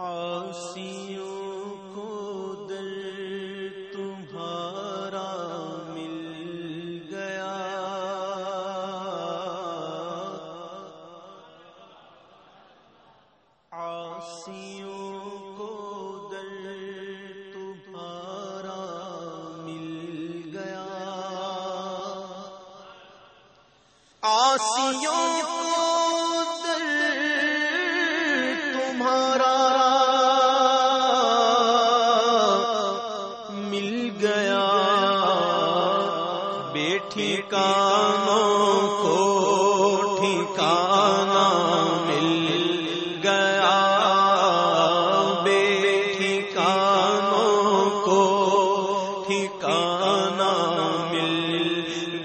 آسیوں کو در تمہارا مل گیا۔ آسیوں کو در تمہارا مل گیا۔ آسیوں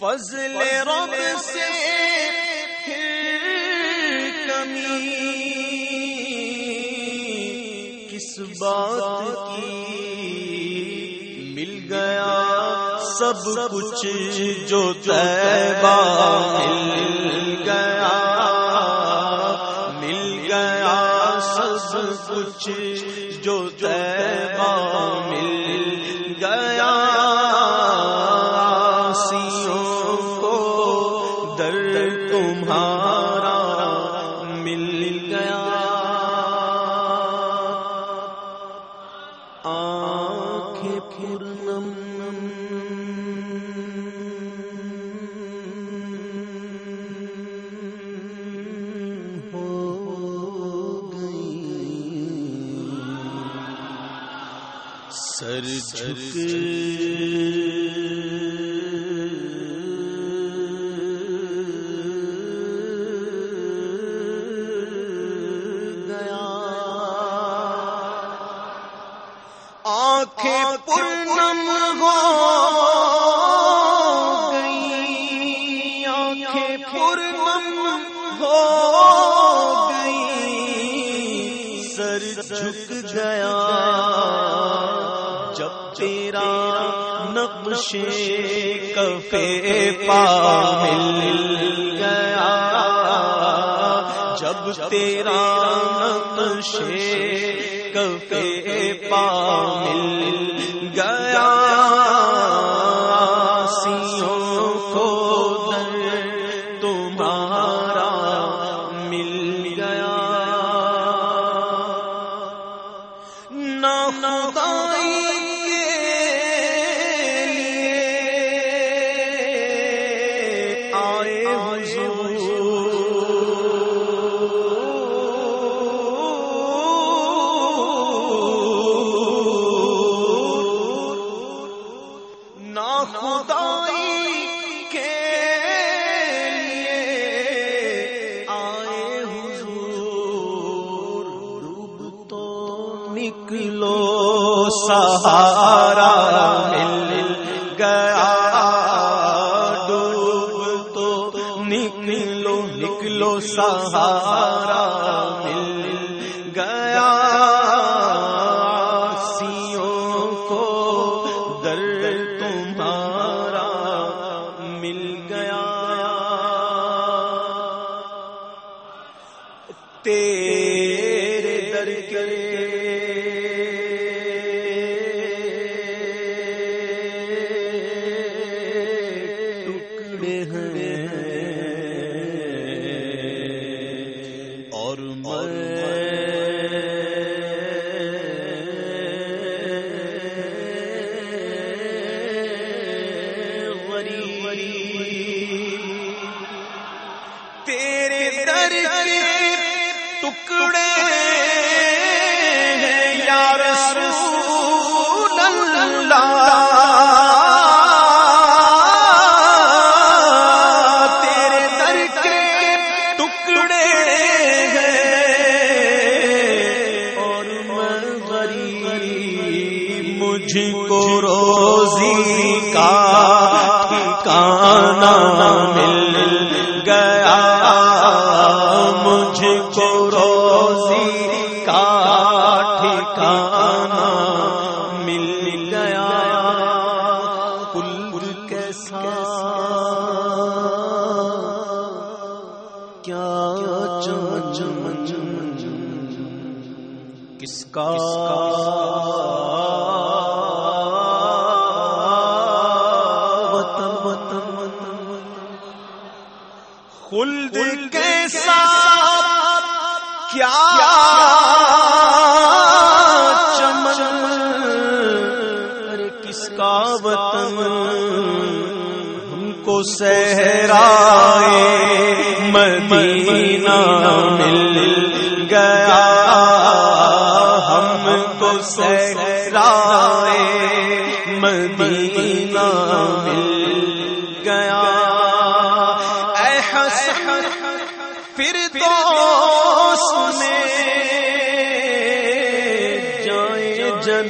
فضل رب سے پھر کمی کس بات کی مل گیا؟ سب کچھ جو تیبا مل گیا مل گیا، سب کچھ جو تیبا مل سر جھک گیا۔ آنکھیں پورنم ہو گئی آنکھیں پورنم ہو گئی سر جھک گیا۔ نقش کفے پا مل گیا۔ جب تیرا نقش کفے پا مل گیا سیوں کو تمہارا مل گیا۔ نہ نکلو، سہارا مل گیا۔ ڈوب تو نکلو نکلو، سہارا مل گیا۔ سیوں کو در تمہارا مل گیا۔ تیرے در کے ہیں اور غریب تیرے در کے ٹکڑے مجھ کو روزی کا ٹھکانا مل گیا مجھ کو روزی کا ٹھکانا مل گیا کل کیسا کیا چمن چمن کس کا کیا چمن، ارے کس کا وطن؟ ہم کو صحرائے مدینہ مل گیا، ہم کو صحرائے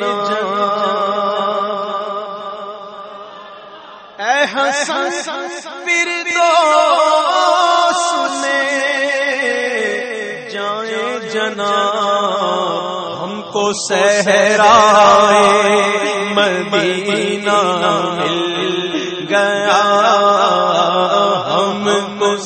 سہرا جائیں جنا۔ ہم کو مدینہ مل گیا۔ ہم کو